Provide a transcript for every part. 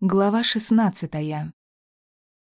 Глава шестнадцатая.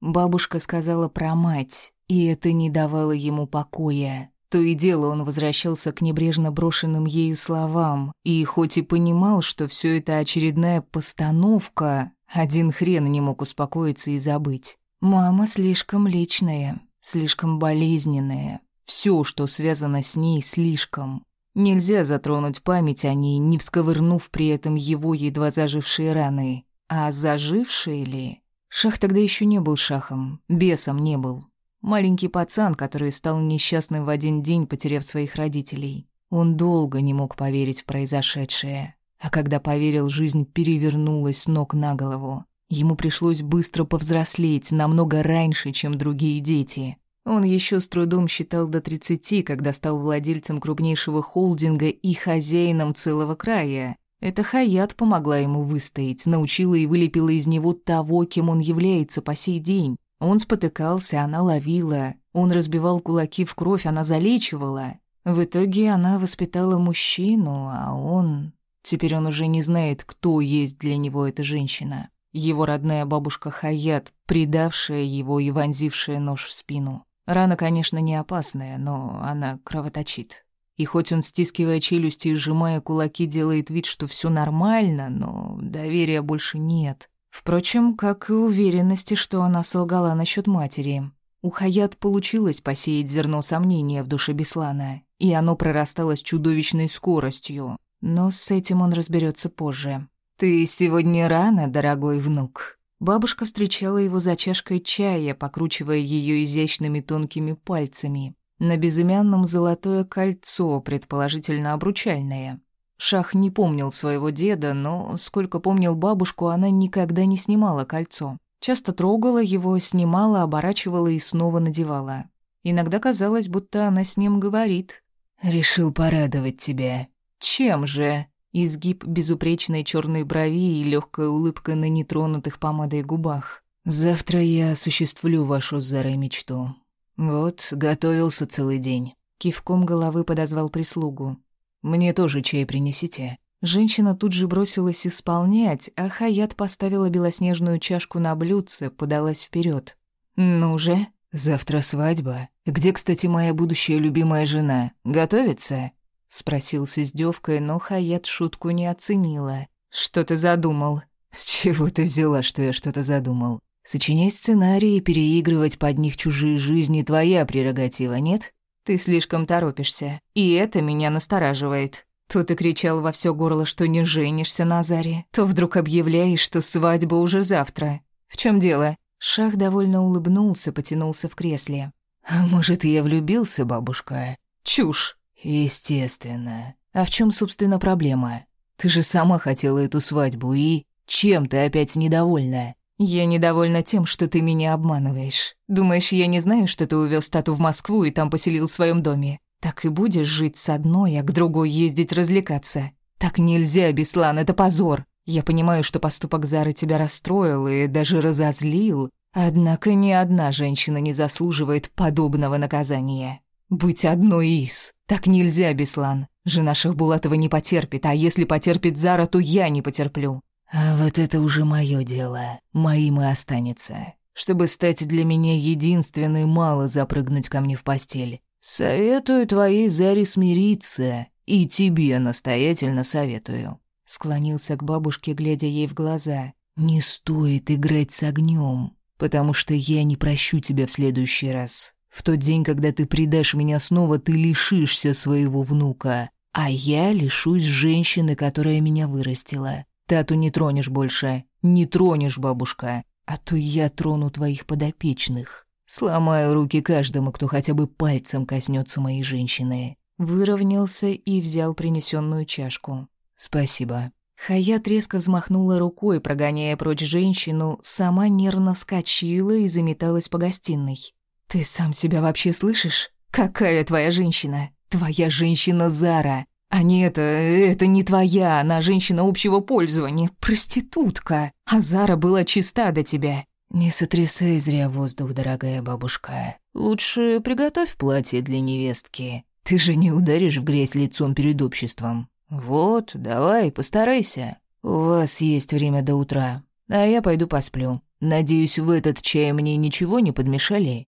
Бабушка сказала про мать, и это не давало ему покоя. То и дело он возвращался к небрежно брошенным ею словам, и хоть и понимал, что все это очередная постановка, один хрен не мог успокоиться и забыть. Мама слишком личная, слишком болезненная. Все, что связано с ней, слишком. Нельзя затронуть память о ней, не всковырнув при этом его едва зажившие раны. А заживший ли? Шах тогда еще не был шахом, бесом не был. Маленький пацан, который стал несчастным в один день, потеряв своих родителей. Он долго не мог поверить в произошедшее. А когда поверил, жизнь перевернулась ног на голову. Ему пришлось быстро повзрослеть, намного раньше, чем другие дети. Он еще с трудом считал до 30, когда стал владельцем крупнейшего холдинга и хозяином целого края. Это Хаят помогла ему выстоять, научила и вылепила из него того, кем он является по сей день. Он спотыкался, она ловила. Он разбивал кулаки в кровь, она залечивала. В итоге она воспитала мужчину, а он... Теперь он уже не знает, кто есть для него эта женщина. Его родная бабушка Хаят, предавшая его и вонзившая нож в спину. Рана, конечно, не опасная, но она кровоточит. И хоть он, стискивая челюсти и сжимая кулаки, делает вид, что все нормально, но доверия больше нет. Впрочем, как и уверенности, что она солгала насчет матери. У Хаят получилось посеять зерно сомнения в душе Беслана, и оно прорастало с чудовищной скоростью. Но с этим он разберется позже. «Ты сегодня рано, дорогой внук». Бабушка встречала его за чашкой чая, покручивая ее изящными тонкими пальцами. На безымянном золотое кольцо, предположительно обручальное. Шах не помнил своего деда, но, сколько помнил бабушку, она никогда не снимала кольцо. Часто трогала его, снимала, оборачивала и снова надевала. Иногда казалось, будто она с ним говорит. «Решил порадовать тебя». «Чем же?» Изгиб безупречной черной брови и легкая улыбка на нетронутых помадой губах. «Завтра я осуществлю вашу с мечту. «Вот, готовился целый день». Кивком головы подозвал прислугу. «Мне тоже чай принесите». Женщина тут же бросилась исполнять, а Хаят поставила белоснежную чашку на блюдце, подалась вперед. «Ну же, завтра свадьба. Где, кстати, моя будущая любимая жена? Готовится?» Спросил с издевкой, но Хаят шутку не оценила. «Что ты задумал?» «С чего ты взяла, что я что-то задумал?» Сочинять сценарии и переигрывать под них чужие жизни — твоя прерогатива, нет? Ты слишком торопишься, и это меня настораживает. То ты кричал во все горло, что не женишься на Заре, то вдруг объявляешь, что свадьба уже завтра. В чем дело? Шах довольно улыбнулся, потянулся в кресле. «А может, я влюбился, бабушка?» «Чушь!» «Естественно. А в чем, собственно, проблема? Ты же сама хотела эту свадьбу, и... Чем ты опять недовольна?» «Я недовольна тем, что ты меня обманываешь. Думаешь, я не знаю, что ты увез Тату в Москву и там поселил в своем доме? Так и будешь жить с одной, а к другой ездить развлекаться. Так нельзя, Беслан, это позор. Я понимаю, что поступок Зары тебя расстроил и даже разозлил, однако ни одна женщина не заслуживает подобного наказания. Быть одной из. Так нельзя, Беслан. Жена Шахбулатова не потерпит, а если потерпит Зара, то я не потерплю. А вот это уже мое дело, моим и останется. Чтобы стать для меня единственной, мало запрыгнуть ко мне в постель. Советую твоей Заре смириться, и тебе настоятельно советую. Склонился к бабушке, глядя ей в глаза. Не стоит играть с огнем, потому что я не прощу тебя в следующий раз. В тот день, когда ты предашь меня снова, ты лишишься своего внука, а я лишусь женщины, которая меня вырастила. Тату не тронешь больше. Не тронешь, бабушка. А то я трону твоих подопечных. Сломаю руки каждому, кто хотя бы пальцем коснется моей женщины. Выровнялся и взял принесенную чашку. Спасибо. Хаят резко взмахнула рукой, прогоняя прочь женщину, сама нервно вскочила и заметалась по гостиной. «Ты сам себя вообще слышишь? Какая твоя женщина? Твоя женщина Зара. А не это, это не твоя, она женщина общего пользования, проститутка. А Зара была чиста до тебя. Не сотрясай зря воздух, дорогая бабушка. Лучше приготовь платье для невестки. Ты же не ударишь в грязь лицом перед обществом. Вот, давай, постарайся. У вас есть время до утра. А я пойду посплю. Надеюсь, в этот чай мне ничего не подмешали?»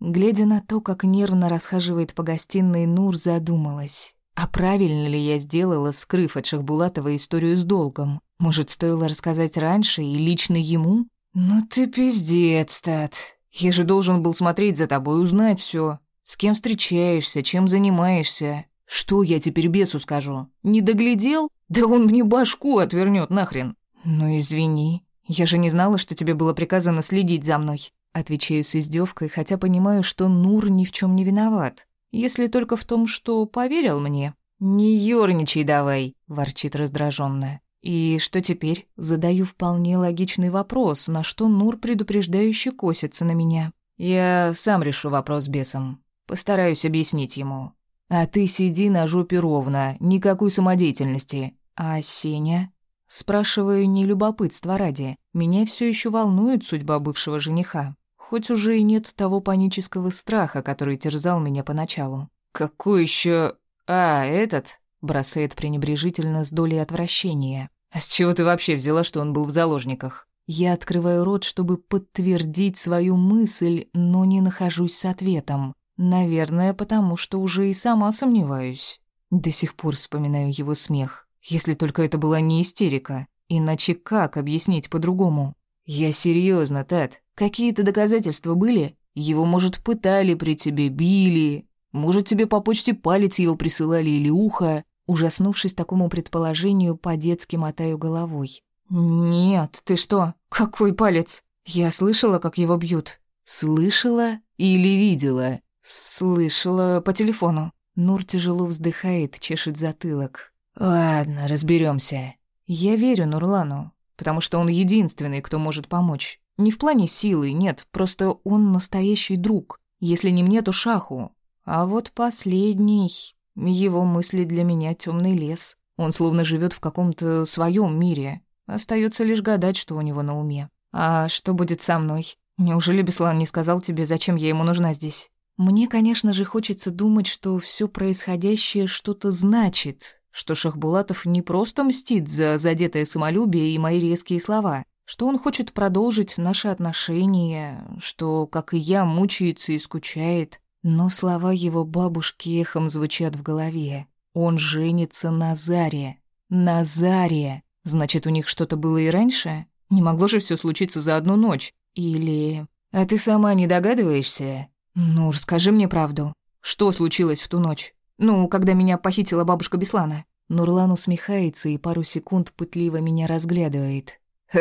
Глядя на то, как нервно расхаживает по гостиной Нур, задумалась. А правильно ли я сделала, скрыв от Шахбулатова историю с долгом? Может, стоило рассказать раньше и лично ему? «Ну ты пиздец, Тат. Я же должен был смотреть за тобой, узнать все. С кем встречаешься, чем занимаешься. Что я теперь бесу скажу? Не доглядел? Да он мне башку отвернет нахрен. Ну извини, я же не знала, что тебе было приказано следить за мной. Отвечаю с издевкой, хотя понимаю, что Нур ни в чем не виноват. Если только в том, что поверил мне. «Не ёрничай давай», — ворчит раздраженно. И что теперь? Задаю вполне логичный вопрос, на что Нур предупреждающе косится на меня. Я сам решу вопрос бесом. Постараюсь объяснить ему. А ты сиди на жопе ровно, никакой самодеятельности. А Сеня? Спрашиваю не любопытства ради. Меня все еще волнует судьба бывшего жениха. Хоть уже и нет того панического страха, который терзал меня поначалу. Какой еще... А, этот? Бросает пренебрежительно с долей отвращения. А с чего ты вообще взяла, что он был в заложниках? Я открываю рот, чтобы подтвердить свою мысль, но не нахожусь с ответом. Наверное, потому что уже и сама сомневаюсь. До сих пор вспоминаю его смех. Если только это была не истерика. Иначе как объяснить по-другому? Я серьезно, Тат. Какие-то доказательства были? Его, может, пытали при тебе, били. Может, тебе по почте палец его присылали или ухо. Ужаснувшись такому предположению, по-детски мотаю головой. «Нет, ты что? Какой палец? Я слышала, как его бьют». «Слышала или видела?» «Слышала по телефону». Нур тяжело вздыхает, чешет затылок. «Ладно, разберемся. Я верю Нурлану, потому что он единственный, кто может помочь. Не в плане силы, нет, просто он настоящий друг. Если не мне, то Шаху. А вот последний... Его мысли для меня темный лес. Он словно живет в каком-то своем мире. Остается лишь гадать, что у него на уме. А что будет со мной? Неужели Беслан не сказал тебе, зачем я ему нужна здесь? Мне, конечно же, хочется думать, что все происходящее что-то значит, что Шахбулатов не просто мстит за задетое самолюбие и мои резкие слова, что он хочет продолжить наши отношения, что, как и я, мучается и скучает. Но слова его бабушки эхом звучат в голове. Он женится на Заре. На Заре. Значит, у них что-то было и раньше? Не могло же все случиться за одну ночь. Или... А ты сама не догадываешься? «Ну, расскажи мне правду. Что случилось в ту ночь? Ну, когда меня похитила бабушка Беслана?» Нурлан усмехается и пару секунд пытливо меня разглядывает.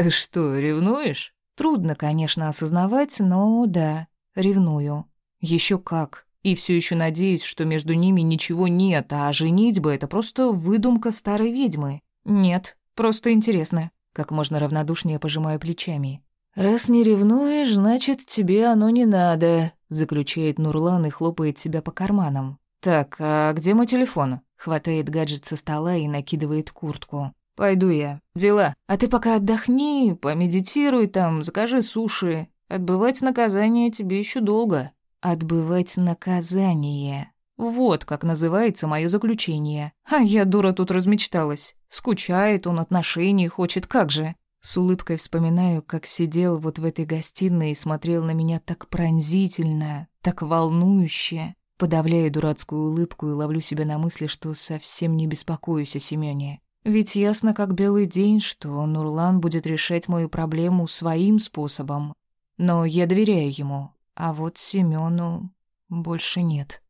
«Что, ревнуешь?» Трудно, конечно, осознавать, но да, ревную. Еще как. И все еще надеюсь, что между ними ничего нет, а женитьба — это просто выдумка старой ведьмы. Нет, просто интересно. Как можно равнодушнее пожимаю плечами. «Раз не ревнуешь, значит, тебе оно не надо», — заключает Нурлан и хлопает себя по карманам. «Так, а где мой телефон?» Хватает гаджет со стола и накидывает куртку. «Пойду я. Дела. А ты пока отдохни, помедитируй там, закажи суши. Отбывать наказание тебе еще долго». «Отбывать наказание». Вот как называется мое заключение. А я, дура, тут размечталась. Скучает он, отношений хочет, как же. С улыбкой вспоминаю, как сидел вот в этой гостиной и смотрел на меня так пронзительно, так волнующе. Подавляю дурацкую улыбку и ловлю себя на мысли, что совсем не беспокоюсь о Семёне. Ведь ясно как белый день, что Нурлан будет решать мою проблему своим способом. Но я доверяю ему, а вот Семёну больше нет.